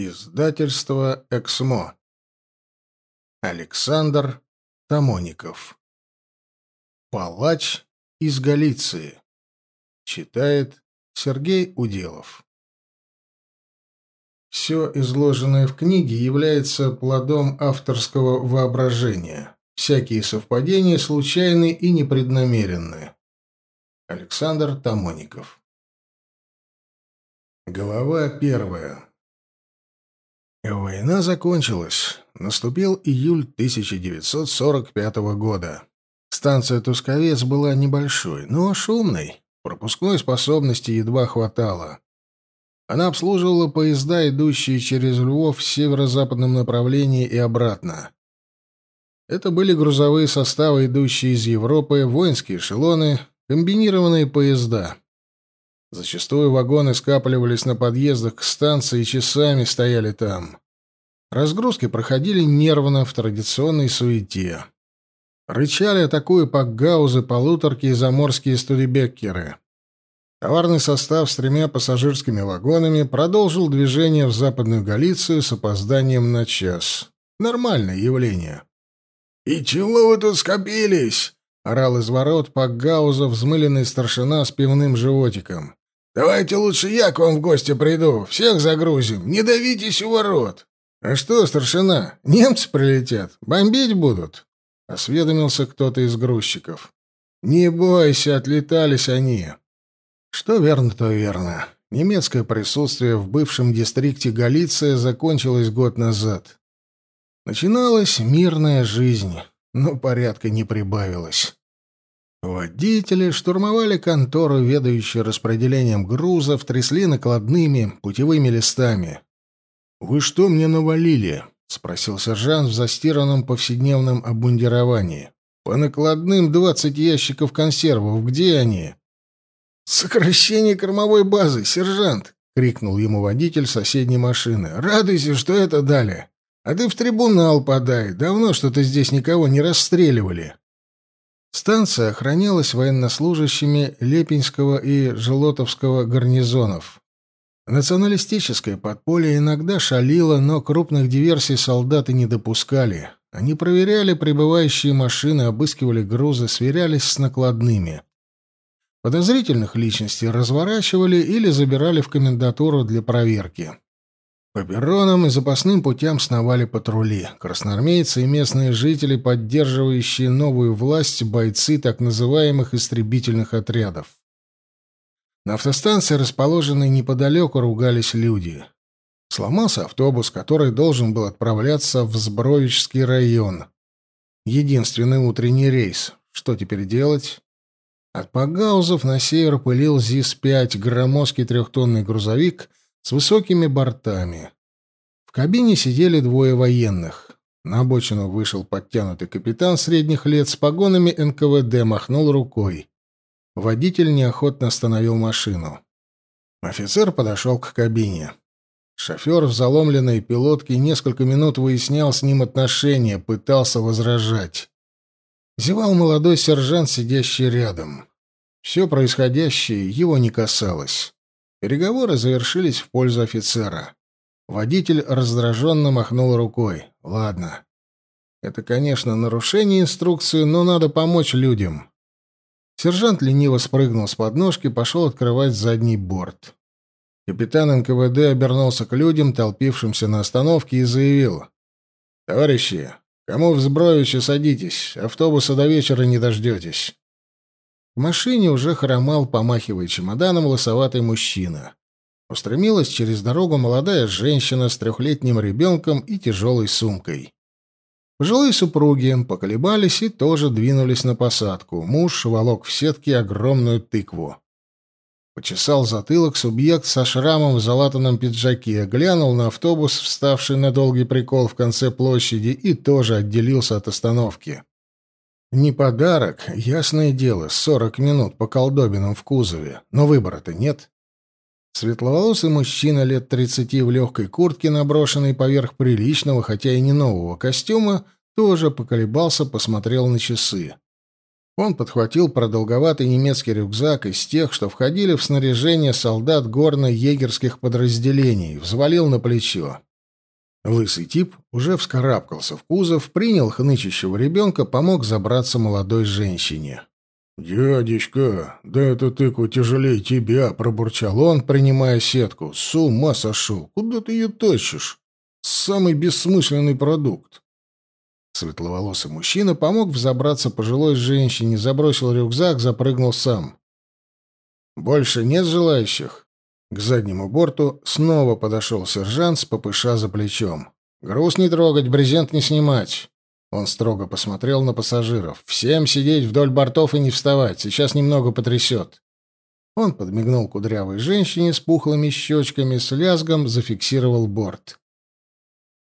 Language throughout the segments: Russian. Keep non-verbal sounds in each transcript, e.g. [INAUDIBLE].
Издательство «Эксмо». Александр Тамоников. «Палач из Галиции». Читает Сергей Уделов. Все изложенное в книге является плодом авторского воображения. Всякие совпадения случайны и непреднамеренны. Александр Тамоников. Глава первая. Война закончилась. Наступил июль 1945 года. Станция Тусковец была небольшой, но шумной. Пропускной способности едва хватало. Она обслуживала поезда, идущие через Львов в северо-западном направлении и обратно. Это были грузовые составы, идущие из Европы, воинские эшелоны, комбинированные поезда. Зачастую вагоны скапливались на подъездах к станции и часами стояли там. Разгрузки проходили нервно в традиционной суете. Рычали, атакуя пакгаузы, полуторки и заморские студебеккеры. Товарный состав с тремя пассажирскими вагонами продолжил движение в Западную Галицию с опозданием на час. Нормальное явление. «И чего вы тут скопились?» — орал из ворот Пакгауза взмыленный старшина с пивным животиком. Давайте лучше я к вам в гости приду, всех загрузим, не давитесь у ворот. А что, старшина, немцы прилетят, бомбить будут? Осведомился кто-то из грузчиков. Не бойся, отлетались они. Что верно, то верно. Немецкое присутствие в бывшем дистрикте Галиция закончилось год назад. Начиналась мирная жизнь, но порядка не прибавилось. Водители штурмовали контору, ведающую распределением грузов, трясли накладными путевыми листами. «Вы что мне навалили?» — спросил сержант в застиранном повседневном обмундировании. «По накладным двадцать ящиков консервов. Где они?» «Сокращение кормовой базы, сержант!» — крикнул ему водитель соседней машины. «Радуйся, что это дали. А ты в трибунал подай. Давно что-то здесь никого не расстреливали». Станция охранялась военнослужащими Лепинского и Желотовского гарнизонов. Националистическое подполье иногда шалило, но крупных диверсий солдаты не допускали. Они проверяли прибывающие машины, обыскивали грузы, сверялись с накладными. Подозрительных личностей разворачивали или забирали в комендатуру для проверки. По перронам и запасным путям сновали патрули, красноармейцы и местные жители, поддерживающие новую власть, бойцы так называемых истребительных отрядов. На автостанции, расположенной неподалеку, ругались люди. Сломался автобус, который должен был отправляться в Сбровический район. Единственный утренний рейс. Что теперь делать? От Пагаузов на север пылил ЗИС-5, громоздкий трехтонный грузовик с высокими бортами. В кабине сидели двое военных. На обочину вышел подтянутый капитан средних лет с погонами НКВД, махнул рукой. Водитель неохотно остановил машину. Офицер подошел к кабине. Шофер в заломленной пилотке несколько минут выяснял с ним отношения, пытался возражать. Зевал молодой сержант, сидящий рядом. Все происходящее его не касалось. Переговоры завершились в пользу офицера. Водитель раздраженно махнул рукой. «Ладно. Это, конечно, нарушение инструкции, но надо помочь людям». Сержант лениво спрыгнул с подножки, пошел открывать задний борт. Капитан НКВД обернулся к людям, толпившимся на остановке, и заявил. «Товарищи, кому в Збровиче садитесь? Автобуса до вечера не дождетесь». В машине уже хромал, помахивая чемоданом, лысоватый мужчина. Устремилась через дорогу молодая женщина с трехлетним ребенком и тяжелой сумкой. Пожилые супруги поколебались и тоже двинулись на посадку. Муж волок в сетке огромную тыкву. Почесал затылок субъект со шрамом в залатанном пиджаке, глянул на автобус, вставший на долгий прикол в конце площади, и тоже отделился от остановки. Не подарок, ясное дело, сорок минут по колдобинам в кузове, но выбора-то нет. Светловолосый мужчина лет тридцати в легкой куртке, наброшенной поверх приличного, хотя и не нового костюма, тоже поколебался, посмотрел на часы. Он подхватил продолговатый немецкий рюкзак из тех, что входили в снаряжение солдат горно-егерских подразделений, взвалил на плечо. Лысый тип уже вскарабкался в кузов, принял хнычущего ребенка, помог забраться молодой женщине. «Дядечка, да это тыква тяжелее тебя!» — пробурчал он, принимая сетку. «С ума сошел! Куда ты ее тащишь? Самый бессмысленный продукт!» Светловолосый мужчина помог взобраться пожилой женщине, забросил рюкзак, запрыгнул сам. «Больше нет желающих?» К заднему борту снова подошел сержант с ППШ за плечом. «Груз не трогать, брезент не снимать». Он строго посмотрел на пассажиров. «Всем сидеть вдоль бортов и не вставать. Сейчас немного потрясет». Он подмигнул кудрявой женщине с пухлыми щечками, с лязгом зафиксировал борт.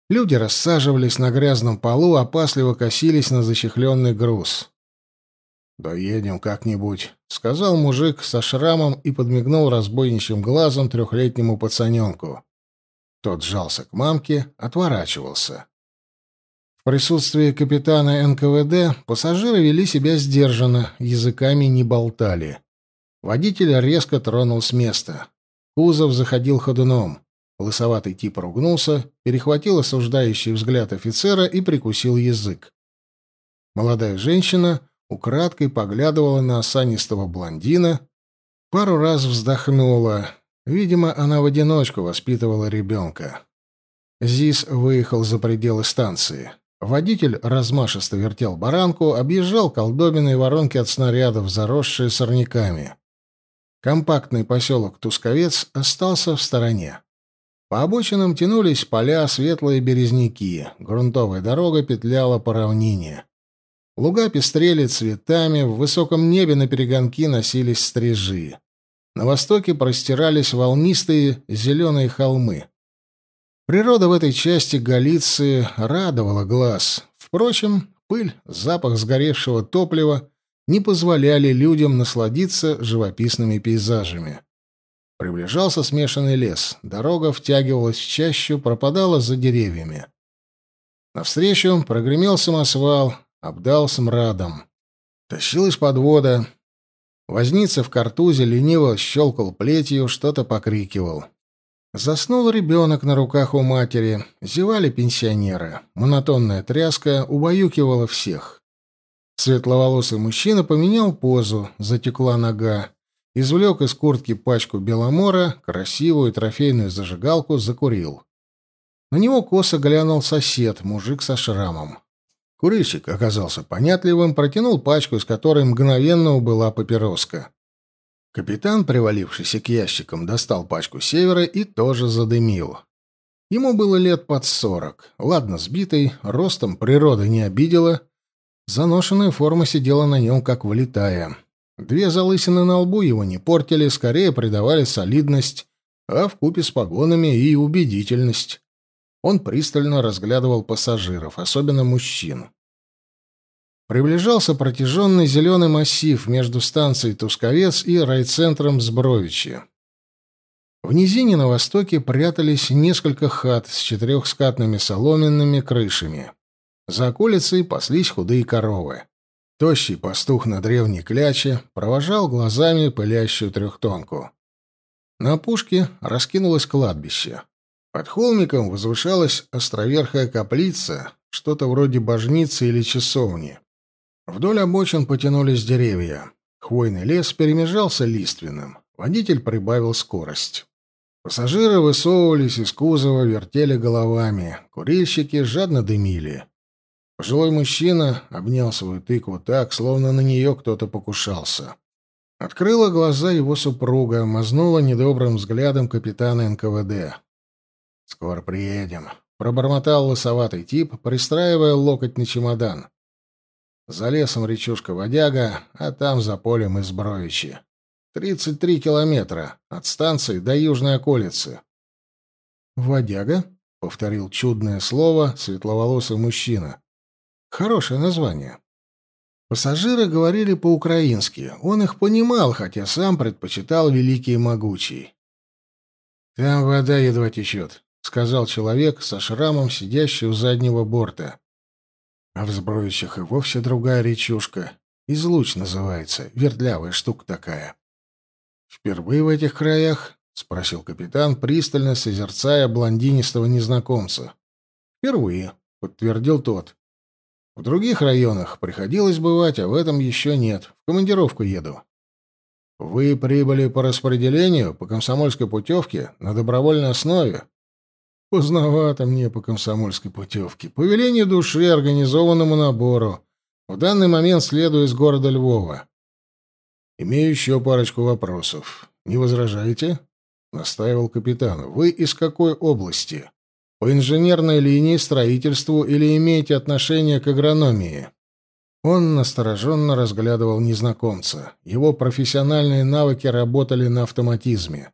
Люди рассаживались на грязном полу, опасливо косились на зачехленный груз. «Доедем как-нибудь», — сказал мужик со шрамом и подмигнул разбойничьим глазом трехлетнему пацаненку. Тот сжался к мамке, отворачивался. В присутствии капитана НКВД пассажиры вели себя сдержанно, языками не болтали. Водитель резко тронул с места. Кузов заходил ходуном. Лысоватый тип ругнулся, перехватил осуждающий взгляд офицера и прикусил язык. Молодая женщина украдкой поглядывала на осанистого блондина, пару раз вздохнула. Видимо, она в одиночку воспитывала ребенка. Зис выехал за пределы станции. Водитель размашисто вертел баранку, объезжал колдобины воронки от снарядов, заросшие сорняками. Компактный поселок Тусковец остался в стороне. По обочинам тянулись поля, светлые березняки. Грунтовая дорога петляла по равнине. Луга пестрели цветами, в высоком небе на перегонки носились стрижи. На востоке простирались волнистые зеленые холмы. Природа в этой части Галиции радовала глаз. Впрочем, пыль, запах сгоревшего топлива не позволяли людям насладиться живописными пейзажами. Приближался смешанный лес, дорога втягивалась в чащу, пропадала за деревьями. Навстречу прогремел самосвал, обдал смрадом. Тащилась подвода. Возница в картузе лениво щелкал плетью, что-то покрикивал. Заснул ребенок на руках у матери, зевали пенсионеры. Монотонная тряска убаюкивала всех. Светловолосый мужчина поменял позу, затекла нога. Извлек из куртки пачку беломора, красивую трофейную зажигалку, закурил. На него косо глянул сосед, мужик со шрамом. Курильщик оказался понятливым, протянул пачку, из которой мгновенно убыла папироска. Капитан, привалившийся к ящикам, достал пачку севера и тоже задымил. Ему было лет под сорок. Ладно, сбитый, ростом природа не обидела. Заношенная форма сидела на нем, как влитая. Две залысины на лбу его не портили, скорее придавали солидность, а вкупе с погонами и убедительность. Он пристально разглядывал пассажиров, особенно мужчин. Приближался протяженный зеленый массив между станцией Тусковец и райцентром Сбровичи. В низине на востоке прятались несколько хат с четырехскатными соломенными крышами. За околицей паслись худые коровы. Тощий пастух на древней кляче провожал глазами пылящую трехтонку. На опушке раскинулось кладбище. Под холмиком возвышалась островерхая каплица, что-то вроде божницы или часовни. Вдоль обочин потянулись деревья. Хвойный лес перемежался лиственным. Водитель прибавил скорость. Пассажиры высовывались из кузова, вертели головами. Курильщики жадно дымили. Пожилой мужчина обнял свою тыкву так, словно на нее кто-то покушался. Открыла глаза его супруга, мазнула недобрым взглядом капитана НКВД. «Скоро приедем», — пробормотал лысоватый тип, пристраивая локоть на чемодан. «За лесом речушка Водяга, а там за полем Избровичи. Тридцать три километра от станции до южной околицы». «Водяга?» — повторил чудное слово светловолосый мужчина. «Хорошее название». Пассажиры говорили по-украински. Он их понимал, хотя сам предпочитал великий и могучий. «Там вода едва течет», — сказал человек со шрамом, сидящий у заднего борта. А в Збровичах и вовсе другая речушка. Излуч называется, вертлявая штука такая. «Впервые в этих краях?» — спросил капитан, пристально созерцая блондинистого незнакомца. Впервые, подтвердил тот. В других районах приходилось бывать, а в этом еще нет. В командировку еду. Вы прибыли по распределению, по комсомольской путевке, на добровольной основе? Поздновато мне по комсомольской путевке. По велению души, организованному набору. В данный момент следую из города Львова. Имею еще парочку вопросов. Не возражаете? Настаивал капитан. Вы из какой области? По инженерной линии, строительству или имеете отношение к агрономии? Он настороженно разглядывал незнакомца. Его профессиональные навыки работали на автоматизме.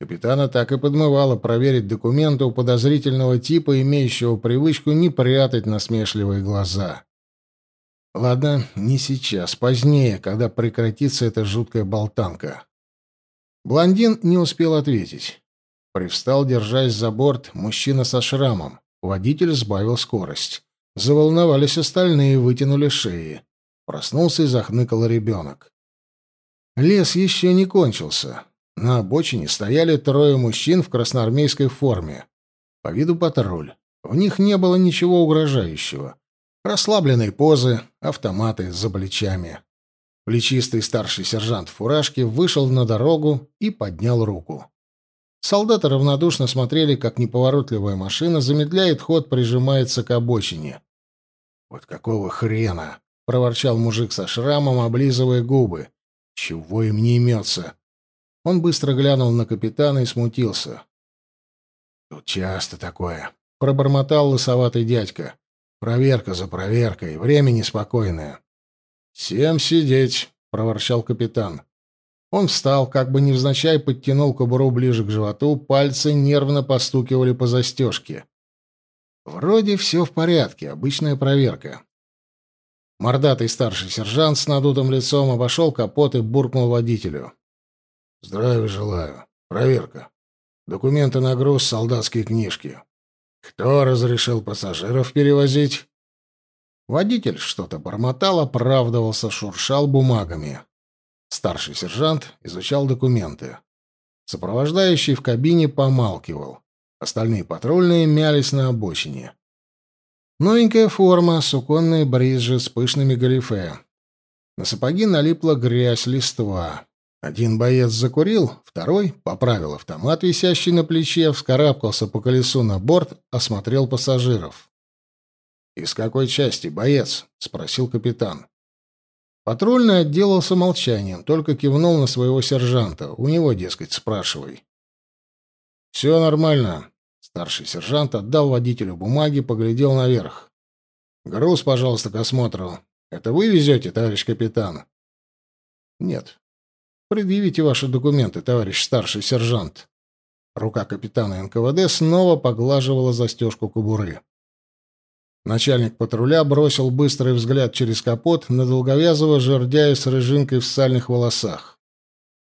Капитана так и подмывало проверить документы у подозрительного типа, имеющего привычку не прятать насмешливые глаза. Ладно, не сейчас, позднее, когда прекратится эта жуткая болтанка. Блондин не успел ответить. Привстал, держась за борт, мужчина со шрамом. Водитель сбавил скорость. Заволновались остальные, вытянули шеи. Проснулся и захныкал ребенок. Лес еще не кончился. На обочине стояли трое мужчин в красноармейской форме. По виду патруль. В них не было ничего угрожающего. Расслабленные позы, автоматы за плечами. Плечистый старший сержант в фуражке вышел на дорогу и поднял руку. Солдаты равнодушно смотрели, как неповоротливая машина замедляет ход, прижимается к обочине. «Вот какого хрена!» — проворчал мужик со шрамом, облизывая губы. «Чего им не имется?» Он быстро глянул на капитана и смутился. «Тут часто такое», — пробормотал лысоватый дядька. Проверка за проверкой, время неспокойное. «Всем сидеть!» — проворчал капитан. Он встал, как бы невзначай подтянул кобуру ближе к животу, пальцы нервно постукивали по застежке. Вроде все в порядке, обычная проверка. Мордатый старший сержант с надутым лицом обошел капот и буркнул водителю. «Здравия желаю. Проверка. Документы на груз, солдатские книжки. Кто разрешил пассажиров перевозить? Водитель что-то бормотал, оправдывался, шуршал бумагами. Старший сержант изучал документы. Сопровождающий в кабине помалкивал. Остальные патрульные мялись на обочине. Новенькая форма, суконные бриджи с пышными галифе. На сапоги налипла грязь листва. Один боец закурил, второй поправил автомат, висящий на плече, вскарабкался по колесу на борт, осмотрел пассажиров. «Из какой части, боец?» — спросил капитан. Патрульный отделался молчанием, только кивнул на своего сержанта. У него, дескать, спрашивай. «Все нормально». Старший сержант отдал водителю бумаги, поглядел наверх. «Груз, пожалуйста, к осмотру. Это вы везете, товарищ капитан?» «Нет, Предъявите ваши документы, товарищ старший сержант. Рука капитана НКВД снова поглаживала застежку кобуры. Начальник патруля бросил быстрый взгляд через капот на долговязого жердяя с рыжинкой в сальных волосах.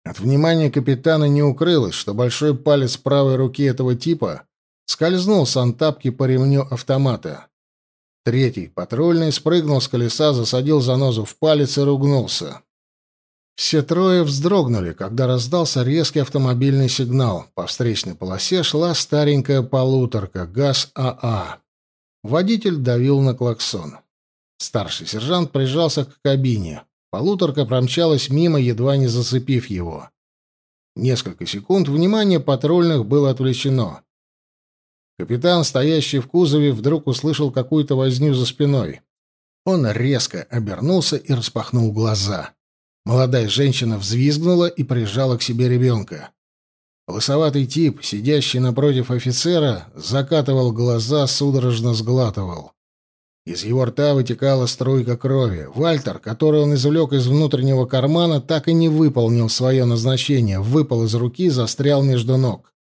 От внимания капитана не укрылось, что большой палец правой руки этого типа скользнул с антапки по ремню автомата. Третий, патрульный, спрыгнул с колеса, засадил занозу в палец и ругнулся. Все трое вздрогнули, когда раздался резкий автомобильный сигнал. По встречной полосе шла старенькая полуторка ГАЗ-АА. Водитель давил на клаксон. Старший сержант прижался к кабине. Полуторка промчалась мимо, едва не зацепив его. Несколько секунд внимание патрульных было отвлечено. Капитан, стоящий в кузове, вдруг услышал какую-то возню за спиной. Он резко обернулся и распахнул глаза. Молодая женщина взвизгнула и прижала к себе ребенка. Лысоватый тип, сидящий напротив офицера, закатывал глаза, судорожно сглатывал. Из его рта вытекала струйка крови. Вальтер, который он извлек из внутреннего кармана, так и не выполнил свое назначение, выпал из руки, застрял между ног.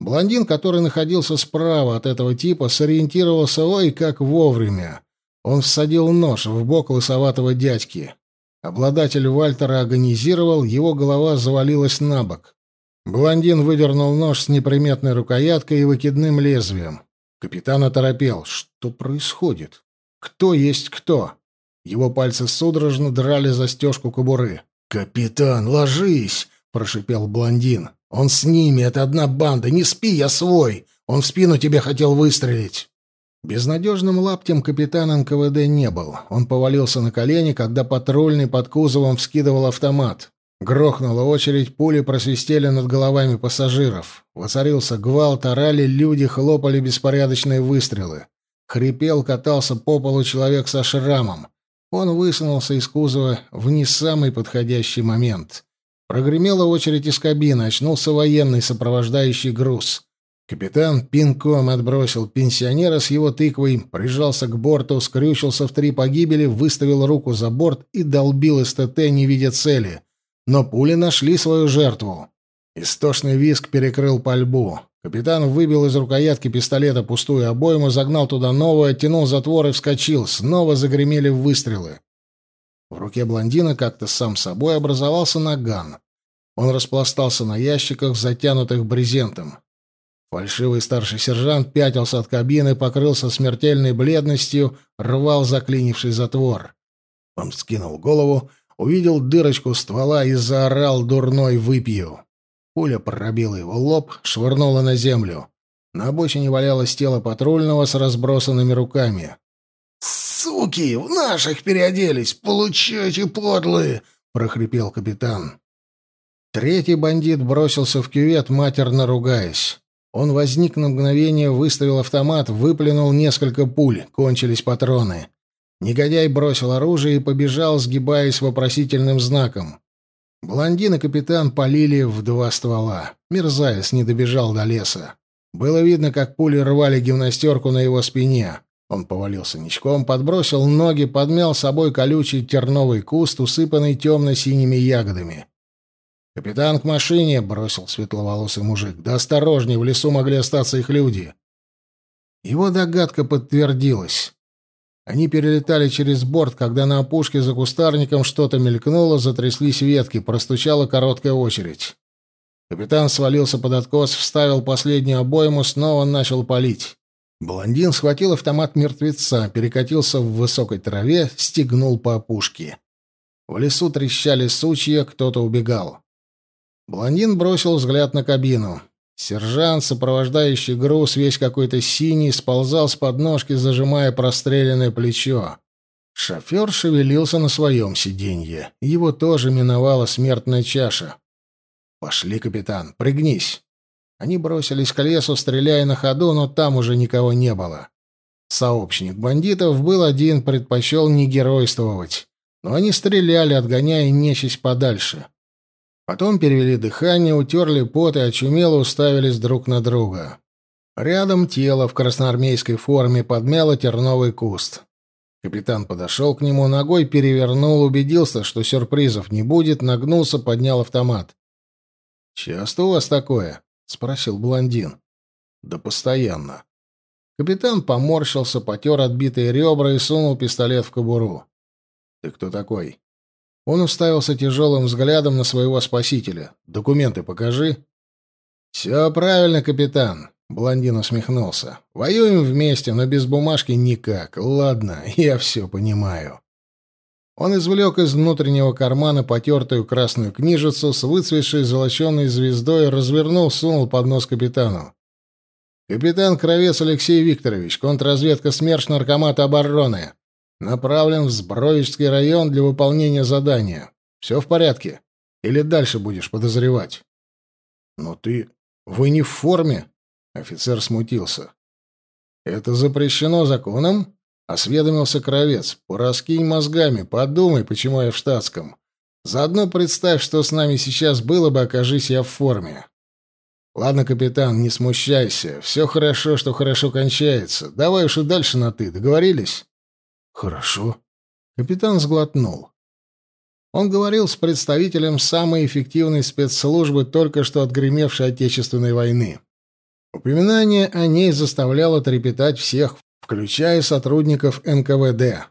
Блондин, который находился справа от этого типа, сориентировался ой как вовремя. Он всадил нож в бок лысоватого дядьки. Обладатель Вальтера агонизировал, его голова завалилась на бок. Блондин выдернул нож с неприметной рукояткой и выкидным лезвием. Капитан оторопел. Что происходит? Кто есть кто? Его пальцы судорожно драли застежку кобуры. «Капитан, ложись!» — прошипел блондин. «Он с ними, это одна банда. Не спи, я свой. Он в спину тебе хотел выстрелить». Безнадежным лаптем капитан НКВД не был. Он повалился на колени, когда патрульный под кузовом вскидывал автомат. Грохнула очередь, пули просвистели над головами пассажиров. Воцарился гвалт, орали люди, хлопали беспорядочные выстрелы. Хрипел, катался по полу человек со шрамом. Он высунулся из кузова в не самый подходящий момент. Прогремела очередь из кабины, очнулся военный, сопровождающий груз. Капитан пинком отбросил пенсионера с его тыквой, прижался к борту, скрючился в три погибели, выставил руку за борт и долбил СТТ, не видя цели. Но пули нашли свою жертву. Истошный виск перекрыл пальбу. Капитан выбил из рукоятки пистолета пустую обойму, загнал туда новую, оттянул затвор и вскочил. Снова загремели выстрелы. В руке блондина как-то сам собой образовался наган. Он распластался на ящиках, затянутых брезентом. Фальшивый старший сержант пятился от кабины, покрылся смертельной бледностью, рвал заклинивший затвор. Он вскинул голову, увидел дырочку ствола и заорал дурной выпью. Пуля пробила его лоб, швырнула на землю. На обочине валялось тело патрульного с разбросанными руками. «Суки, в наших переоделись! Получайте, подлые!» — прохрипел капитан. Третий бандит бросился в кювет, матерно ругаясь. Он возник на мгновение, выставил автомат, выплюнул несколько пуль, кончились патроны. Негодяй бросил оружие и побежал, сгибаясь вопросительным знаком. Блондин и капитан полили в два ствола. Мерзавец не добежал до леса. Было видно, как пули рвали гимнастерку на его спине. Он повалился ничком, подбросил ноги, подмял собой колючий терновый куст, усыпанный темно-синими ягодами. «Капитан к машине!» — бросил светловолосый мужик. «Да осторожней, в лесу могли остаться их люди!» Его догадка подтвердилась. Они перелетали через борт, когда на опушке за кустарником что-то мелькнуло, затряслись ветки, простучала короткая очередь. Капитан свалился под откос, вставил последнюю обойму, снова начал палить. Блондин схватил автомат мертвеца, перекатился в высокой траве, стегнул по опушке. В лесу трещали сучья, кто-то убегал. Блондин бросил взгляд на кабину. Сержант, сопровождающий груз, весь какой-то синий, сползал с подножки, зажимая простреленное плечо. Шофер шевелился на своем сиденье. Его тоже миновала смертная чаша. «Пошли, капитан, пригнись!» Они бросились к лесу, стреляя на ходу, но там уже никого не было. Сообщник бандитов был один, предпочел не геройствовать. Но они стреляли, отгоняя нечисть подальше. Потом перевели дыхание, утерли пот и очумело уставились друг на друга. Рядом тело в красноармейской форме подмяло терновый куст. Капитан подошел к нему, ногой перевернул, убедился, что сюрпризов не будет, нагнулся, поднял автомат. «Часто у вас такое?» — спросил блондин. «Да постоянно». Капитан поморщился, потер отбитые ребра и сунул пистолет в кобуру. «Ты кто такой?» Он уставился тяжелым взглядом на своего спасителя. «Документы покажи». «Все правильно, капитан», — блондин усмехнулся. «Воюем вместе, но без бумажки никак. Ладно, [LAUGHS] я все понимаю». Он извлек из внутреннего кармана потертую красную книжицу с выцветшей золоченой звездой, развернул, сунул под нос капитану. «Капитан Кровец Алексей Викторович, контрразведка СМЕРШ Наркомата обороны. Направлен в Збровичский район для выполнения задания. Все в порядке? Или дальше будешь подозревать?» «Но ты... Вы не в форме?» Офицер смутился. «Это запрещено законом?» Осведомился Кровец. «Пораскинь мозгами, подумай, почему я в штатском. Заодно представь, что с нами сейчас было бы, окажись я в форме. Ладно, капитан, не смущайся. Все хорошо, что хорошо кончается. Давай уж и дальше на «ты». Договорились?» «Хорошо». Капитан сглотнул. Он говорил с представителем самой эффективной спецслужбы только что отгремевшей Отечественной войны. Упоминание о ней заставляло трепетать всех, включая сотрудников НКВД.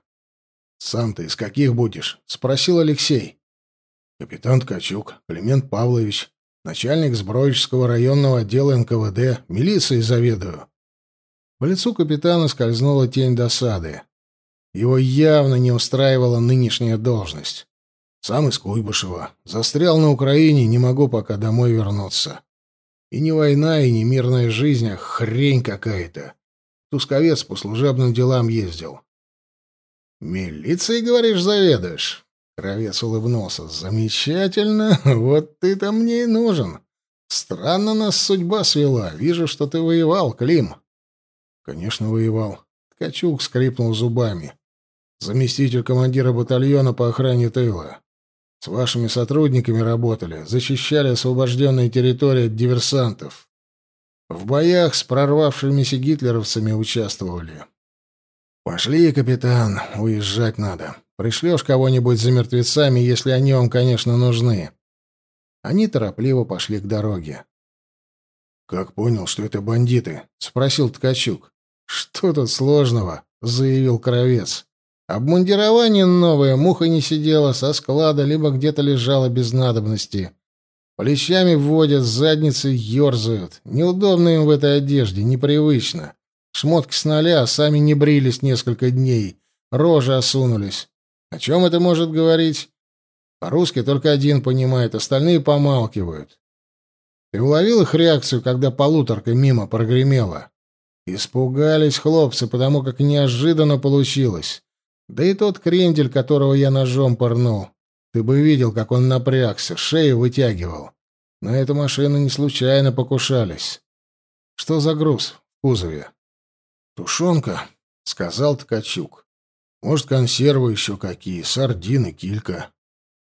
«Сам ты из каких будешь?» — спросил Алексей. «Капитан Ткачук, Климент Павлович, начальник Сброевского районного отдела НКВД, милицией заведую». По лицу капитана скользнула тень досады. Его явно не устраивала нынешняя должность. Сам из Куйбышева. Застрял на Украине, не могу пока домой вернуться. И не война, и не мирная жизнь, а хрень какая-то. Тусковец по служебным делам ездил. «Милицией, говоришь, заведуешь?» Кровец улыбнулся. «Замечательно. [LAUGHS] Вот ты-то мне и нужен. Странно нас судьба свела. Вижу, что ты воевал, Клим». «Конечно, воевал». Ткачук скрипнул зубами. «Заместитель командира батальона по охране тыла. С вашими сотрудниками работали, защищали освобожденные территории от диверсантов. В боях с прорвавшимися гитлеровцами участвовали. «Пошли, капитан, уезжать надо. Пришлешь кого-нибудь за мертвецами, если они вам, конечно, нужны». Они торопливо пошли к дороге. «Как понял, что это бандиты?» — спросил Ткачук. «Что тут сложного?» — заявил Кровец. Обмундирование новое, муха не сидела, со склада, либо где-то лежала без надобности. Плечами вводят, задницы ерзают. Неудобно им в этой одежде, непривычно. Шмотки с нуля, а сами не брились несколько дней. Рожи осунулись. О чем это может говорить? По-русски только один понимает, остальные помалкивают. Ты уловил их реакцию, когда полуторка мимо прогремела? Испугались хлопцы, потому как неожиданно получилось. Да и тот крендель, которого я ножом порнул. Ты бы видел, как он напрягся, шею вытягивал. На эту машину не случайно покушались. Что за груз в кузове? Тушенка, сказал Ткачук. Может, консервы еще какие, сардины, килька.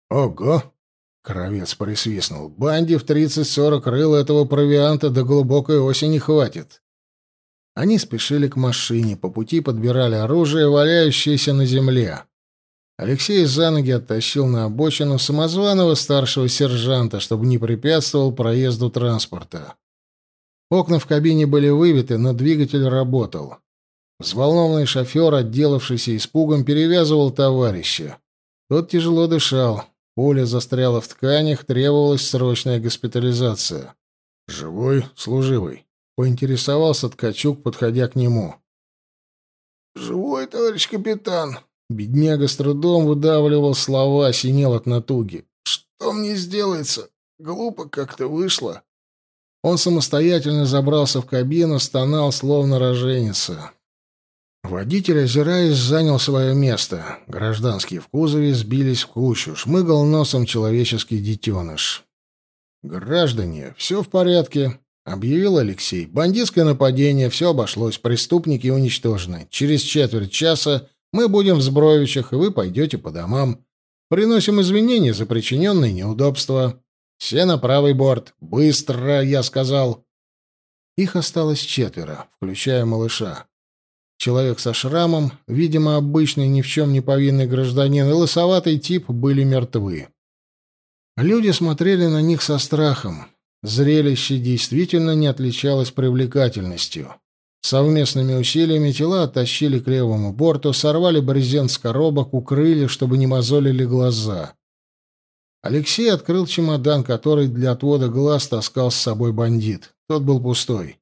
Ого! Кровец присвистнул. Банде в тридцать-сорок рыл этого провианта до глубокой осени хватит. Они спешили к машине, по пути подбирали оружие, валяющееся на земле. Алексей за ноги оттащил на обочину самозваного старшего сержанта, чтобы не препятствовал проезду транспорта. Окна в кабине были выбиты, но двигатель работал. Взволнованный шофер, отделавшийся испугом, перевязывал товарища. Тот тяжело дышал. Пуля застряла в тканях, требовалась срочная госпитализация. «Живой, служивый», Поинтересовался Ткачук, подходя к нему. «Живой, товарищ капитан!» Бедняга с трудом выдавливал слова, синел от натуги. «Что мне сделается? Глупо как-то вышло». Он самостоятельно забрался в кабину, стонал, словно роженица. Водитель, озираясь, занял свое место. Гражданские в кузове сбились в кучу. Шмыгал носом человеческий детеныш. «Граждане, все в порядке объявил Алексей. Бандитское нападение, все обошлось, преступники уничтожены. Через четверть часа мы будем в Збровичах, и вы пойдете по домам. Приносим извинения за причиненные неудобства. Все на правый борт. Быстро, я сказал. Их осталось четверо, включая малыша. Человек со шрамом, видимо, обычный ни в чем не повинный гражданин, и лысоватый тип были мертвы. Люди смотрели на них со страхом. Зрелище действительно не отличалось привлекательностью. Совместными усилиями тела оттащили к левому борту, сорвали брезент с коробок, укрыли, чтобы не мозолили глаза. Алексей открыл чемодан, который для отвода глаз таскал с собой бандит. Тот был пустой.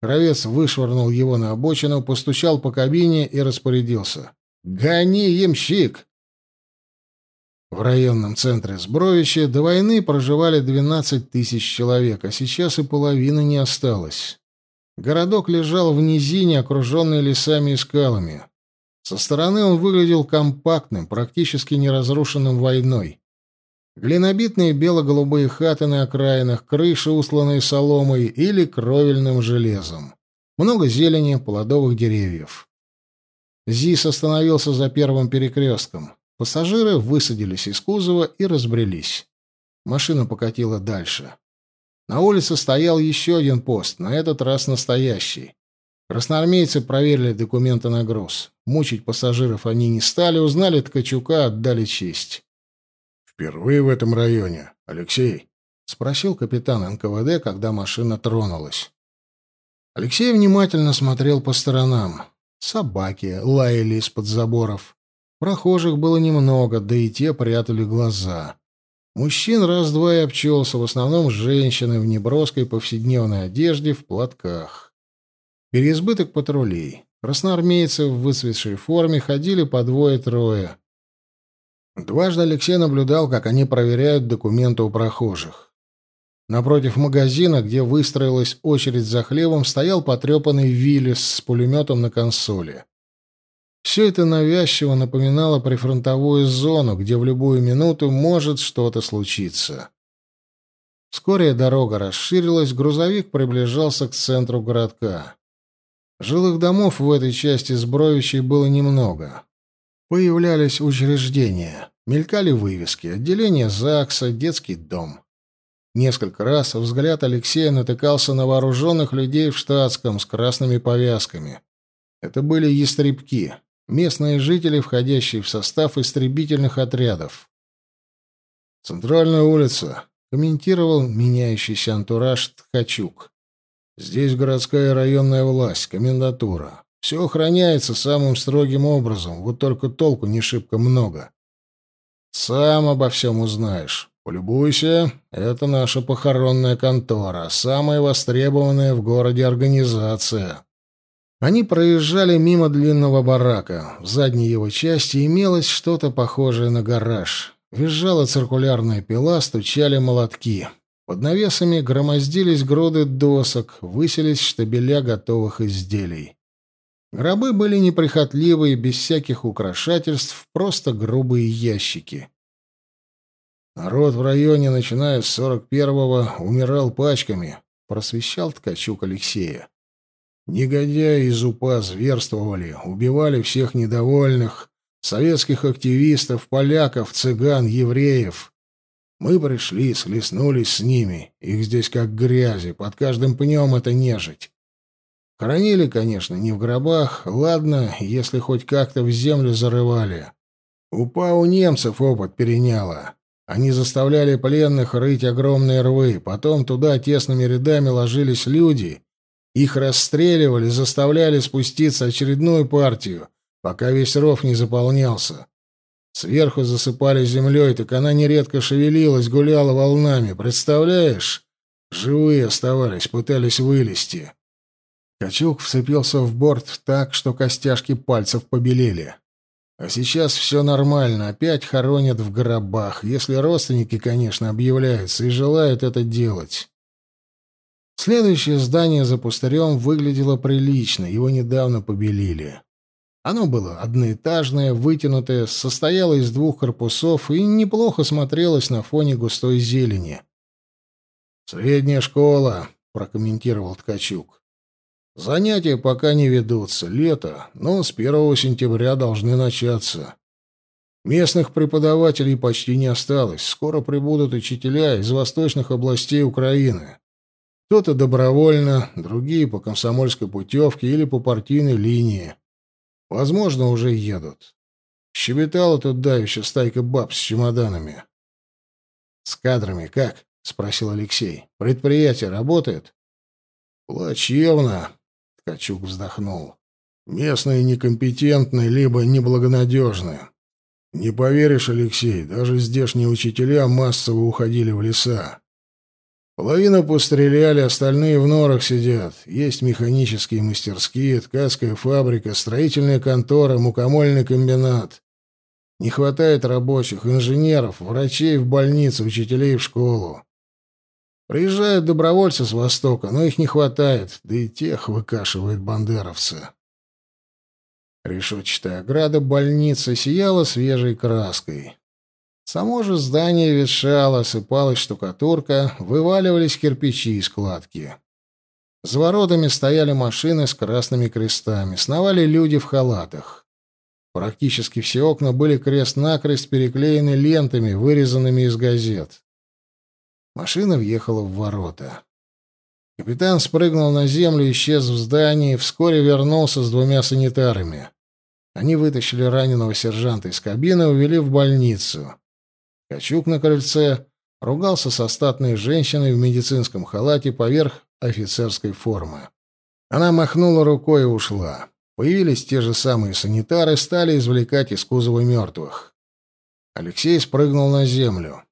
Кровец вышвырнул его на обочину, постучал по кабине и распорядился. «Гони, ямщик!» В районном центре Сбровича до войны проживали 12 тысяч человек, а сейчас и половины не осталось. Городок лежал в низине, окруженный лесами и скалами. Со стороны он выглядел компактным, практически неразрушенным войной. Глинобитные бело-голубые хаты на окраинах, крыши, усланные соломой или кровельным железом. Много зелени, плодовых деревьев. ЗИС остановился за первым перекрестком. Пассажиры высадились из кузова и разбрелись. Машина покатила дальше. На улице стоял еще один пост, на этот раз настоящий. Красноармейцы проверили документы на груз. Мучить пассажиров они не стали, узнали Ткачука, отдали честь. «Впервые в этом районе, Алексей?» — спросил капитан НКВД, когда машина тронулась. Алексей внимательно смотрел по сторонам. Собаки лаяли из-под заборов. Прохожих было немного, да и те прятали глаза. Мужчин раз-два и обчелся, в основном женщины в неброской повседневной одежде в платках. Переизбыток патрулей. Красноармейцы в выцветшей форме ходили по двое-трое. Дважды Алексей наблюдал, как они проверяют документы у прохожих. Напротив магазина, где выстроилась очередь за хлебом, стоял потрепанный Виллис с пулеметом на консоли. Все это навязчиво напоминало прифронтовую зону, где в любую минуту может что-то случиться. Вскоре дорога расширилась, грузовик приближался к центру городка. Жилых домов в этой части Сбровичей было немного. Появлялись учреждения, мелькали вывески, отделение ЗАГСа, детский дом. Несколько раз взгляд Алексея натыкался на вооруженных людей в штатском с красными повязками. Это были ястребки, местные жители, входящие в состав истребительных отрядов. «Центральная улица», — комментировал меняющийся антураж Ткачук. «Здесь городская районная власть, комендатура. Все охраняется самым строгим образом, вот только толку не шибко много. Сам обо всем узнаешь. Полюбуйся, это наша похоронная контора, самая востребованная в городе организация». Они проезжали мимо длинного барака. В задней его части имелось что-то похожее на гараж. Визжала циркулярная пила, стучали молотки. Под навесами громоздились груды досок, высились штабеля готовых изделий. Гробы были неприхотливые, без всяких украшательств, просто грубые ящики. Народ в районе, начиная с 41-го, умирал пачками, просвещал Ткачук Алексея. Негодяи из УПА зверствовали, убивали всех недовольных, советских активистов, поляков, цыган, евреев. Мы пришли, схлестнулись с ними. Их здесь как грязи, под каждым пнем это нежить. Хоронили, конечно, не в гробах, ладно, если хоть как-то в землю зарывали. УПА у немцев опыт переняла. Они заставляли пленных рыть огромные рвы, потом туда тесными рядами ложились люди их расстреливали, заставляли спуститься очередную партию, пока весь ров не заполнялся. Сверху засыпали землей, так она нередко шевелилась, гуляла волнами. Представляешь? Живые оставались, пытались вылезти. Качук вцепился в борт так, что костяшки пальцев побелели. А сейчас все нормально, опять хоронят в гробах, если родственники, конечно, объявляются и желают это делать. Следующее здание за пустырем выглядело прилично, его недавно побелили. Оно было одноэтажное, вытянутое, состояло из двух корпусов и неплохо смотрелось на фоне густой зелени. «Средняя школа», — прокомментировал Ткачук. «Занятия пока не ведутся, лето, но с первого сентября должны начаться. Местных преподавателей почти не осталось, скоро прибудут учителя из восточных областей Украины. Кто-то добровольно, другие по комсомольской путевке или по партийной линии. Возможно, уже едут. Щебетала тут давеча стайка баб с чемоданами. — С кадрами как? — спросил Алексей. — Предприятие работает? — Плачевно, — Ткачук вздохнул. — Местные некомпетентные, либо неблагонадежные. Не поверишь, Алексей, даже здешние учителя массово уходили в леса. Половину постреляли, остальные в норах сидят. Есть механические мастерские, ткацкая фабрика, строительная контора, мукомольный комбинат. Не хватает рабочих, инженеров, врачей в больницу, учителей в школу. Приезжают добровольцы с Востока, но их не хватает, да и тех выкашивают бандеровцы. Решетчатая ограда больницы сияла свежей краской. Само же здание ветшало, осыпалась штукатурка, вываливались кирпичи и складки. За воротами стояли машины с красными крестами, сновали люди в халатах. Практически все окна были крест-накрест переклеены лентами, вырезанными из газет. Машина въехала в ворота. Капитан спрыгнул на землю, исчез в здании, вскоре вернулся с двумя санитарами. Они вытащили раненого сержанта из кабины и увели в больницу. Качук на крыльце ругался со статной женщиной в медицинском халате поверх офицерской формы. Она махнула рукой и ушла. Появились те же самые санитары, стали извлекать из кузова мертвых. Алексей спрыгнул на землю.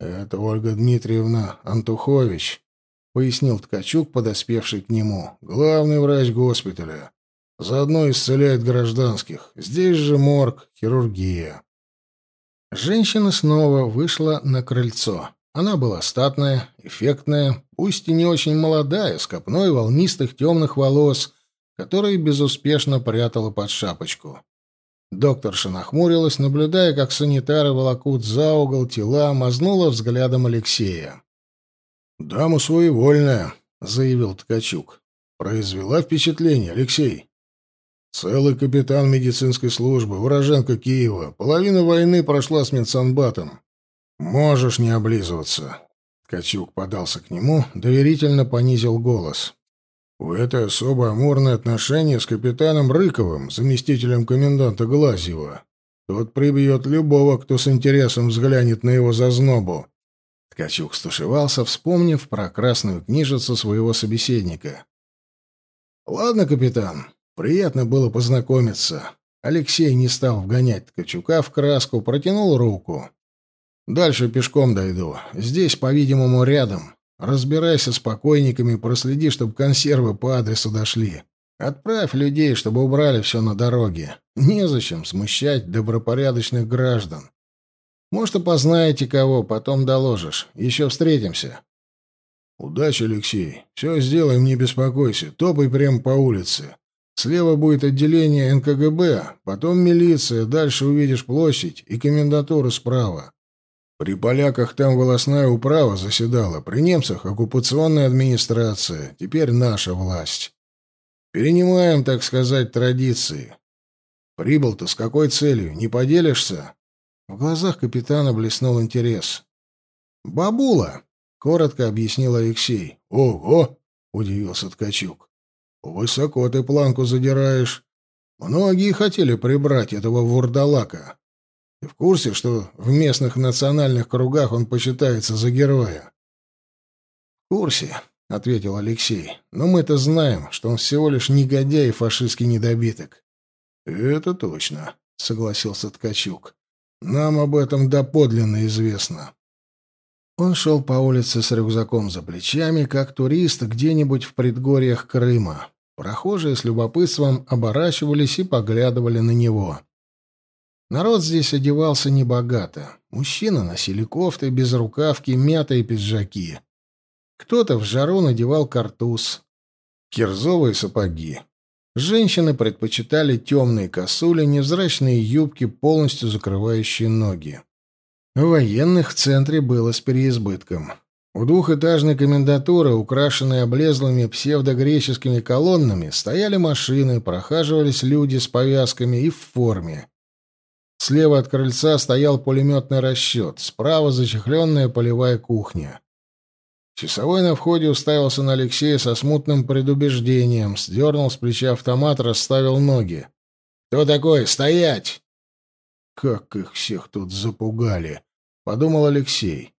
«Это Ольга Дмитриевна Антухович», — пояснил Ткачук, подоспевший к нему. «Главный врач госпиталя. Заодно исцеляет гражданских. Здесь же морг, хирургия». Женщина снова вышла на крыльцо. Она была статная, эффектная, пусть и не очень молодая, с копной волнистых темных волос, которые безуспешно прятала под шапочку. Докторша нахмурилась, наблюдая, как санитары волокут за угол тела, мазнула взглядом Алексея. «Дама своевольная», — заявил Ткачук. «Произвела впечатление, Алексей. Целый капитан медицинской службы, уроженка Киева. Половина войны прошла с медсанбатом. Можешь не облизываться». Ткачук подался к нему, доверительно понизил голос. У этой особо амурное отношение с капитаном Рыковым, заместителем коменданта Глазьева. Тот прибьет любого, кто с интересом взглянет на его зазнобу. Ткачук стушевался, вспомнив про красную книжицу своего собеседника. «Ладно, капитан, приятно было познакомиться». Алексей не стал вгонять Ткачука в краску, протянул руку. «Дальше пешком дойду. Здесь, по-видимому, рядом. Разбирайся с покойниками, проследи, чтобы консервы по адресу дошли. Отправь людей, чтобы убрали все на дороге. Незачем смущать добропорядочных граждан. Может, опознаете кого, потом доложишь. Еще встретимся. Удачи, Алексей. Все сделаем, не беспокойся. Топай прямо по улице. Слева будет отделение НКГБ, потом милиция, дальше увидишь площадь и комендатуру справа. При поляках там волосная управа заседала, при немцах оккупационная администрация, теперь наша власть. Перенимаем, так сказать, традиции. Прибыл-то с какой целью, не поделишься? В глазах капитана блеснул интерес. «Бабула!» — коротко объяснил Алексей. «Ого!» — удивился Ткачук. «Высоко ты планку задираешь. Многие хотели прибрать этого вурдалака. Ты в курсе, что в местных национальных кругах он почитается за героя? — В курсе, — ответил Алексей. — Но мы-то знаем, что он всего лишь негодяй и фашистский недобиток. — Это точно, — согласился Ткачук. — Нам об этом доподлинно известно. Он шел по улице с рюкзаком за плечами, как турист где-нибудь в предгорьях Крыма. Прохожие с любопытством оборачивались и поглядывали на него. Народ здесь одевался небогато. Мужчины носили кофты, безрукавки, мятые пиджаки. Кто-то в жару надевал картуз, кирзовые сапоги. Женщины предпочитали темные косули, невзрачные юбки, полностью закрывающие ноги. Военных в центре было с переизбытком. У двухэтажной комендатуры, украшенной облезлыми псевдогреческими колоннами, стояли машины, прохаживались люди с повязками и в форме. Слева от крыльца стоял пулеметный расчет, справа зачехленная полевая кухня. Часовой на входе уставился на Алексея со смутным предубеждением, сдернул с плеча автомат, расставил ноги. «Кто такой? Стоять!» «Как их всех тут запугали!» — подумал Алексей.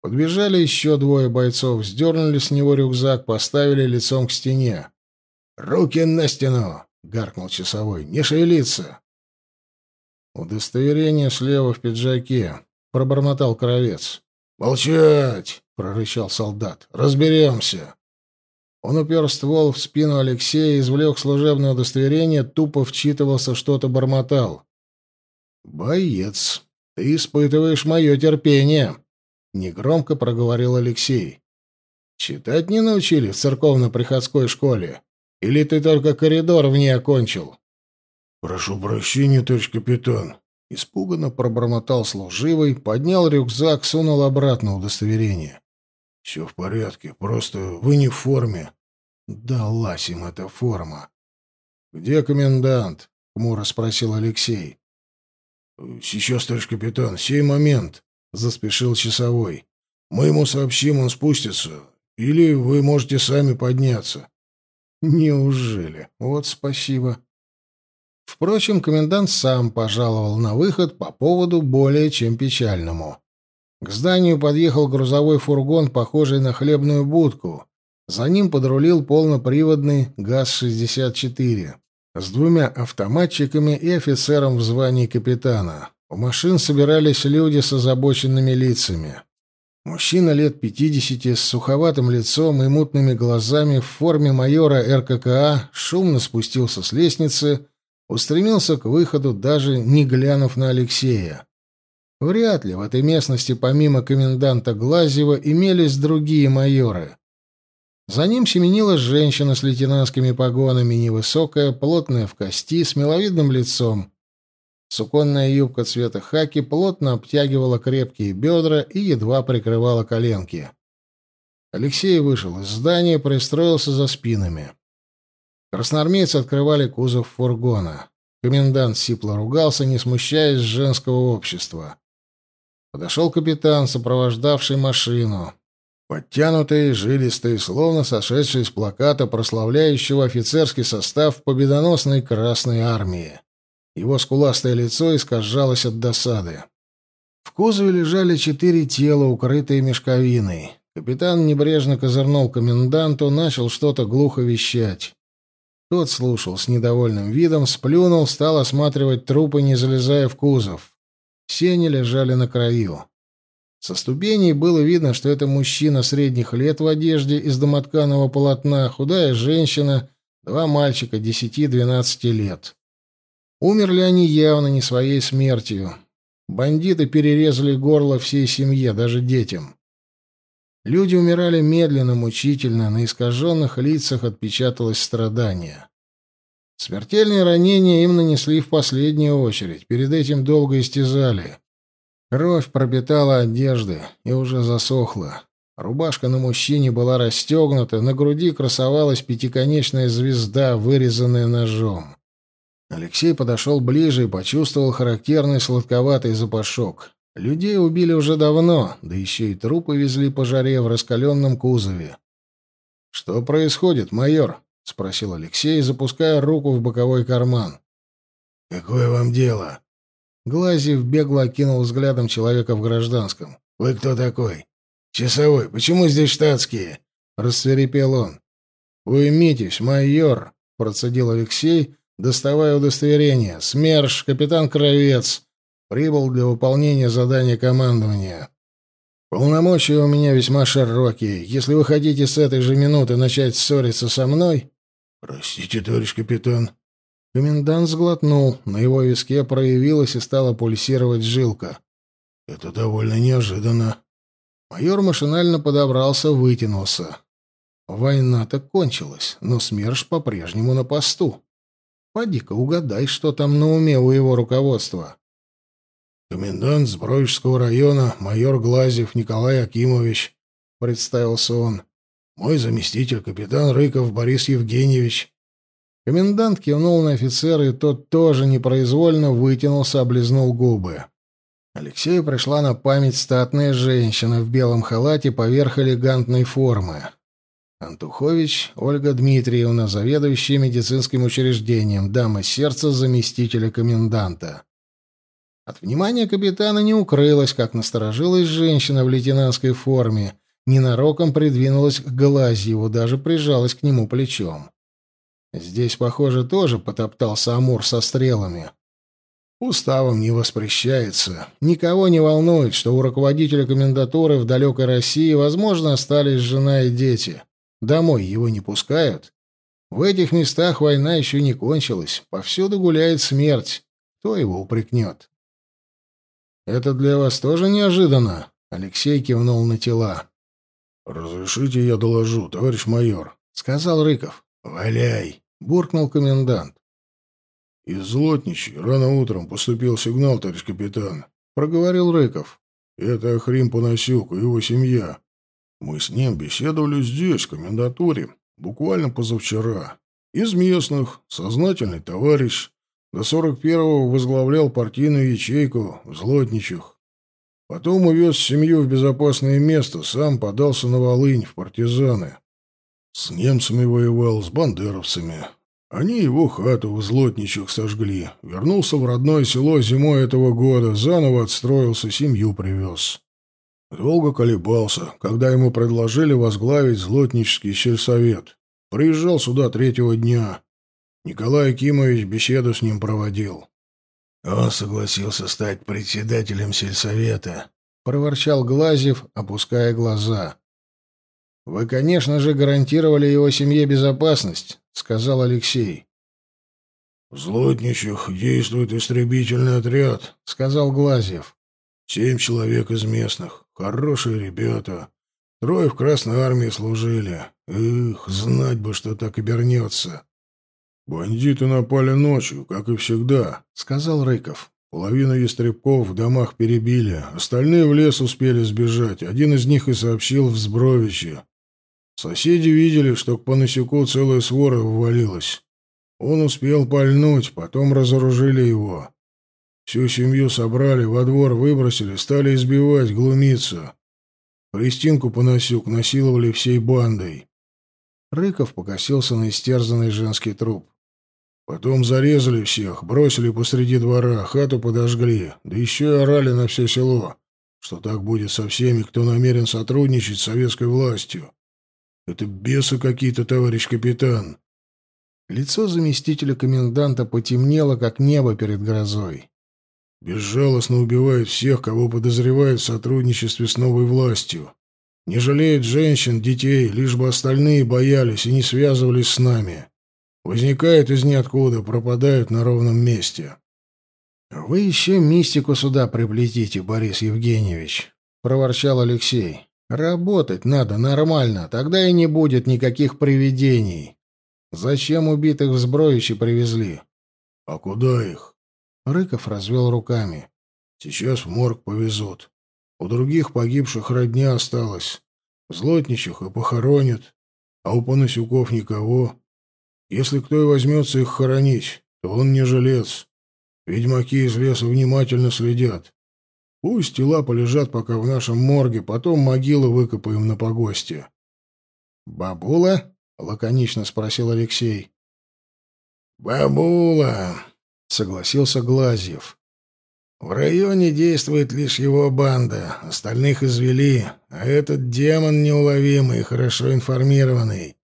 Подбежали еще двое бойцов, сдернули с него рюкзак, поставили лицом к стене. «Руки на стену!» — гаркнул часовой. «Не шевелиться!» «Удостоверение слева в пиджаке», — пробормотал Кровец. «Молчать!» — прорычал солдат. «Разберемся!» Он упер ствол в спину Алексея, извлек служебное удостоверение, тупо вчитывался, что-то бормотал. «Боец, ты испытываешь мое терпение», — негромко проговорил Алексей. «Читать не научили в церковно-приходской школе? Или ты только коридор в ней окончил?» «Прошу прощения, товарищ капитан». Испуганно пробормотал служивый, поднял рюкзак, сунул обратно удостоверение. «Все в порядке, просто вы не в форме». Далась им эта форма. «Где комендант?» — хмуро спросил Алексей. «Сейчас, товарищ капитан, сей момент», — заспешил часовой. «Мы ему сообщим, он спустится. Или вы можете сами подняться». «Неужели? Вот спасибо». Впрочем, комендант сам пожаловал на выход по поводу более чем печальному. К зданию подъехал грузовой фургон, похожий на хлебную будку. За ним подрулил полноприводный ГАЗ-64 с двумя автоматчиками и офицером в звании капитана. У машин собирались люди с озабоченными лицами. Мужчина лет пятидесяти с суховатым лицом и мутными глазами в форме майора РККА шумно спустился с лестницы устремился к выходу, даже не глянув на Алексея. Вряд ли в этой местности помимо коменданта Глазева имелись другие майоры. За ним семенила женщина с лейтенантскими погонами, невысокая, плотная в кости, с миловидным лицом. Суконная юбка цвета хаки плотно обтягивала крепкие бедра и едва прикрывала коленки. Алексей вышел из здания и пристроился за спинами. Красноармейцы открывали кузов фургона. Комендант сипло ругался, не смущаясь женского общества. Подошел капитан, сопровождавший машину. Подтянутый, жилистый, словно сошедший с плаката, прославляющего офицерский состав победоносной Красной Армии. Его скуластое лицо искажалось от досады. В кузове лежали четыре тела, укрытые мешковиной. Капитан небрежно козырнул коменданту, начал что-то глухо вещать. Тот слушал с недовольным видом, сплюнул, стал осматривать трупы, не залезая в кузов. Все они лежали на краю. Со ступеней было видно, что это мужчина средних лет в одежде из домотканого полотна, худая женщина, два мальчика 10-12 лет. Умерли они явно не своей смертью. Бандиты перерезали горло всей семье, даже детям. Люди умирали медленно, мучительно, на искаженных лицах отпечаталось страдание. Смертельные ранения им нанесли в последнюю очередь, перед этим долго истязали. Кровь пропитала одежды и уже засохла. Рубашка на мужчине была расстегнута, на груди красовалась пятиконечная звезда, вырезанная ножом. Алексей подошел ближе и почувствовал характерный сладковатый запашок. Людей убили уже давно, да еще и трупы везли по жаре в раскаленном кузове. «Что происходит, майор?» — спросил Алексей, запуская руку в боковой карман. «Какое вам дело?» Глазев бегло окинул взглядом человека в гражданском. «Вы кто такой?» «Часовой. Почему здесь штатские?» — рассверепел он. «Уймитесь, майор!» — процедил Алексей, доставая удостоверение. «СМЕРШ, капитан Кровец. Прибыл для выполнения задания командования. Полномочия у меня весьма широкие. Если вы хотите с этой же минуты начать ссориться со мной, «Простите, товарищ капитан». Комендант сглотнул, на его виске проявилась и стала пульсировать жилка. «Это довольно неожиданно». Майор машинально подобрался, вытянулся. Война-то кончилась, но СМЕРШ по-прежнему на посту. Поди-ка угадай, что там на уме у его руководства. «Комендант Зброевского района, майор Глазев Николай Акимович», — представился он. Мой заместитель, капитан Рыков Борис Евгеньевич. Комендант кивнул на офицера, и тот тоже непроизвольно вытянулся, облизнул губы. Алексею пришла на память статная женщина в белом халате поверх элегантной формы. Антухович Ольга Дмитриевна, заведующая медицинским учреждением, дама сердца заместителя коменданта. От внимания капитана не укрылась, как насторожилась женщина в лейтенантской форме — ненароком придвинулась к Глазьеву, даже прижалась к нему плечом. Здесь, похоже, тоже потоптался Амур со стрелами. Уставом не воспрещается. Никого не волнует, что у руководителя комендатуры в далекой России, возможно, остались жена и дети. Домой его не пускают. В этих местах война еще не кончилась. Повсюду гуляет смерть. Кто его упрекнет? «Это для вас тоже неожиданно?» Алексей кивнул на тела. «Разрешите я доложу, товарищ майор», — сказал Рыков. «Валяй», — буркнул комендант. «Из Злотничьей рано утром поступил сигнал, товарищ капитан», — проговорил Рыков. «Это Ахрим Панасюк и его семья. Мы с ним беседовали здесь, в комендатуре, буквально позавчера. Из местных, сознательный товарищ, до сорок первого возглавлял партийную ячейку в Злотничах. Потом увез семью в безопасное место, сам подался на Волынь, в партизаны. С немцами воевал, с бандеровцами. Они его хату в Злотничах сожгли. Вернулся в родное село зимой этого года, заново отстроился, семью привез. Долго колебался, когда ему предложили возглавить Злотнический сельсовет. Приезжал сюда третьего дня. Николай Акимович беседу с ним проводил. Он согласился стать председателем сельсовета, проворчал Глазев, опуская глаза. Вы, конечно же, гарантировали его семье безопасность, сказал Алексей. В Злотничах действует истребительный отряд, сказал Глазев. Семь человек из местных. Хорошие ребята. Трое в Красной Армии служили. Эх, знать бы, что так обернется. «Бандиты напали ночью, как и всегда», — сказал Рыков. «Половину ястребков в домах перебили, остальные в лес успели сбежать. Один из них и сообщил в Сбровиче. Соседи видели, что к Панасюку целая свора ввалилась. Он успел пальнуть, потом разоружили его. Всю семью собрали, во двор выбросили, стали избивать, глумиться. Кристинку Панасюк насиловали всей бандой. Рыков покосился на истерзанный женский труп. Потом зарезали всех, бросили посреди двора, хату подожгли, да еще и орали на все село, что так будет со всеми, кто намерен сотрудничать с советской властью. Это бесы какие-то, товарищ капитан. Лицо заместителя коменданта потемнело, как небо перед грозой. Безжалостно убивают всех, кого подозревают в сотрудничестве с новой властью. Не жалеют женщин, детей, лишь бы остальные боялись и не связывались с нами. Возникают из ниоткуда, пропадают на ровном месте. «Вы еще мистику сюда приплетите, Борис Евгеньевич», — проворчал Алексей. «Работать надо нормально, тогда и не будет никаких привидений. Зачем убитых в Сбровище привезли?» «А куда их?» Рыков развел руками. «Сейчас в морг повезут. У других погибших родня осталась. Злотничих и похоронят. А у Панасюков никого. Если кто и возьмется их хоронить, то он не жилец. Ведьмаки из леса внимательно следят. Пусть тела полежат пока в нашем морге, потом могилы выкопаем на погосте. «Бабула?» — лаконично спросил Алексей. «Бабула», — согласился Глазьев. «В районе действует лишь его банда, остальных извели, а этот демон неуловимый и хорошо информированный.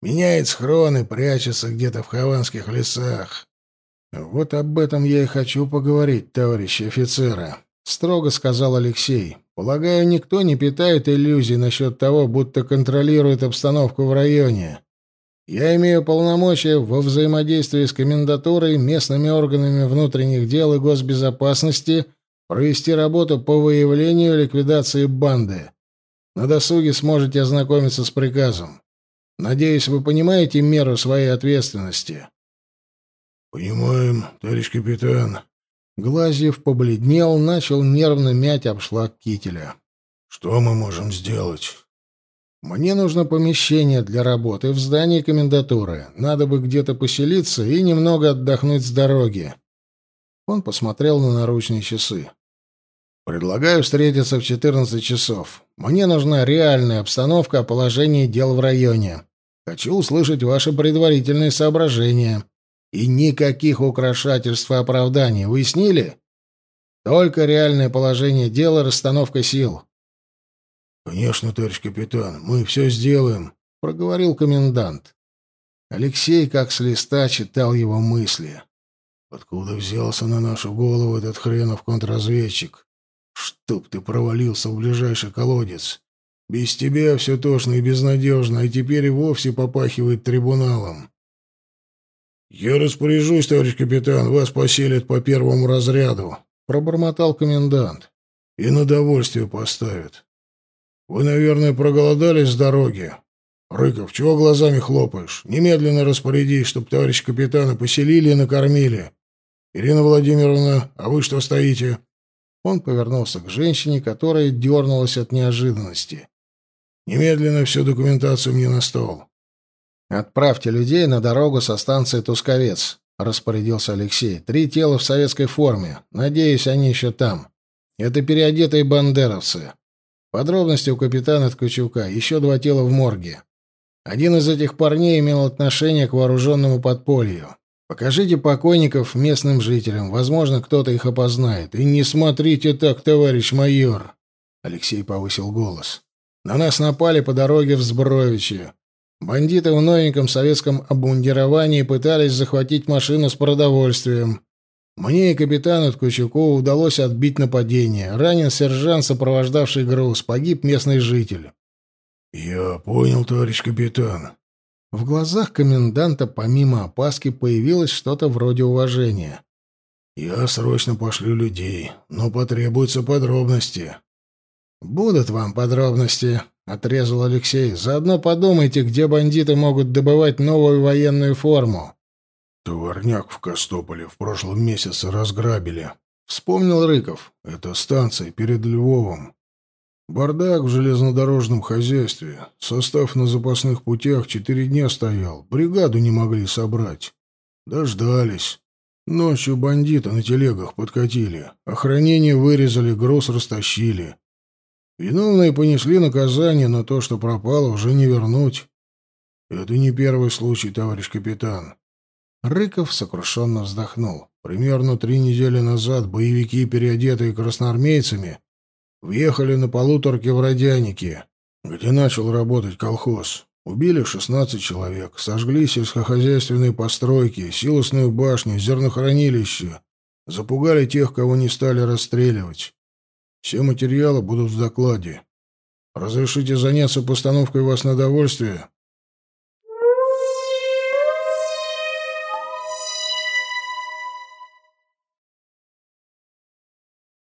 Меняет схроны, прячется где-то в хованских лесах. Вот об этом я и хочу поговорить, товарищи офицеры, строго сказал Алексей. Полагаю, никто не питает иллюзий насчет того, будто контролирует обстановку в районе. Я имею полномочия во взаимодействии с комендатурой, местными органами внутренних дел и госбезопасности провести работу по выявлению и ликвидации банды. На досуге сможете ознакомиться с приказом. Надеюсь, вы понимаете меру своей ответственности. Понимаем, товарищ капитан. Глазьев побледнел, начал нервно мять обшлаг кителя. Что мы можем сделать? Мне нужно помещение для работы в здании комендатуры. Надо бы где-то поселиться и немного отдохнуть с дороги. Он посмотрел на наручные часы. Предлагаю встретиться в 14 часов. Мне нужна реальная обстановка о положении дел в районе. Хочу услышать ваши предварительные соображения. И никаких украшательств и оправданий. Уяснили? Только реальное положение дела, расстановка сил. Конечно, товарищ капитан, мы все сделаем, проговорил комендант. Алексей, как с листа, читал его мысли. Откуда взялся на нашу голову этот хренов контрразведчик? Чтоб ты провалился в ближайший колодец. Без тебя все тошно и безнадежно, а теперь и вовсе попахивает трибуналом. «Я распоряжусь, товарищ капитан, вас поселят по первому разряду», — пробормотал комендант. «И на довольствие поставят. Вы, наверное, проголодались с дороги. Рыков, чего глазами хлопаешь? Немедленно распорядись, чтоб товарищ капитана поселили и накормили. Ирина Владимировна, а вы что стоите?» Он повернулся к женщине, которая дернулась от неожиданности. Немедленно всю документацию мне на стол. Отправьте людей на дорогу со станции Тусковец, распорядился Алексей. Три тела в советской форме. Надеюсь, они еще там. Это переодетые бандеровцы. Подробности у капитана Ткачука. Еще два тела в морге. Один из этих парней имел отношение к вооруженному подполью. Покажите покойников местным жителям. Возможно, кто-то их опознает. И не смотрите так, товарищ майор. Алексей повысил голос. На нас напали по дороге в Сбровичи. Бандиты в новеньком советском обмундировании пытались захватить машину с продовольствием. Мне и капитану Ткачукову удалось отбить нападение. Ранен сержант, сопровождавший груз. Погиб местный житель. «Я понял, товарищ капитан». В глазах коменданта помимо опаски появилось что-то вроде уважения. Я срочно пошлю людей, но потребуются подробности. Будут вам подробности, отрезал Алексей. Заодно подумайте, где бандиты могут добывать новую военную форму. Товарняк в Костополе в прошлом месяце разграбили. Вспомнил Рыков. Это станция перед Львовом. Бардак в железнодорожном хозяйстве. Состав на запасных путях четыре дня стоял. Бригаду не могли собрать. Дождались. Ночью бандиты на телегах подкатили. Охранение вырезали, груз растащили. Виновные понесли наказание, но то, что пропало, уже не вернуть. Это не первый случай, товарищ капитан. Рыков сокрушенно вздохнул. Примерно три недели назад боевики, переодетые красноармейцами, въехали на полуторке в Родяники, где начал работать колхоз. Убили 16 человек, сожгли сельскохозяйственные постройки, силосную башню, зернохранилище, запугали тех, кого не стали расстреливать. Все материалы будут в докладе. Разрешите заняться постановкой вас на довольствие?